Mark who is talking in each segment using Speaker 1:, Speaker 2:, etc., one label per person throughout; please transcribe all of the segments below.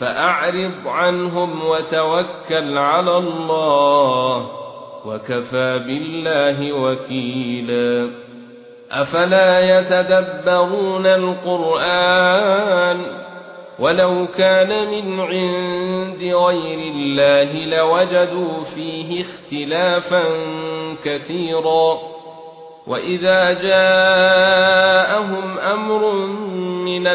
Speaker 1: فأعرض عنهم وتوكل على الله وكفى بالله وكيلا. أفلا يتدبرون القرآن ولو كان من عند غير الله لوجدوا فيه اختلافا كثيرا. وإذا أمر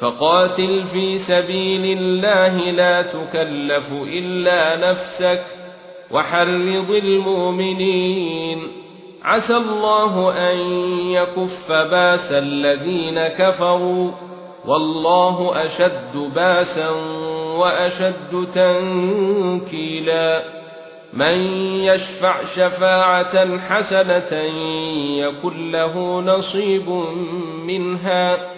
Speaker 1: فقاتل في سبيل الله لا تكلف إلا نفسك وحرض المؤمنين. عسى الله أن يكف بأس الذين كفروا والله أشد بأسا وأشد تنكيلا. من يشفع شفاعة حسنة يكن له نصيب منها.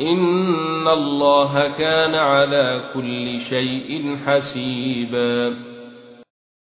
Speaker 1: ان الله كان على كل شيء حسيبا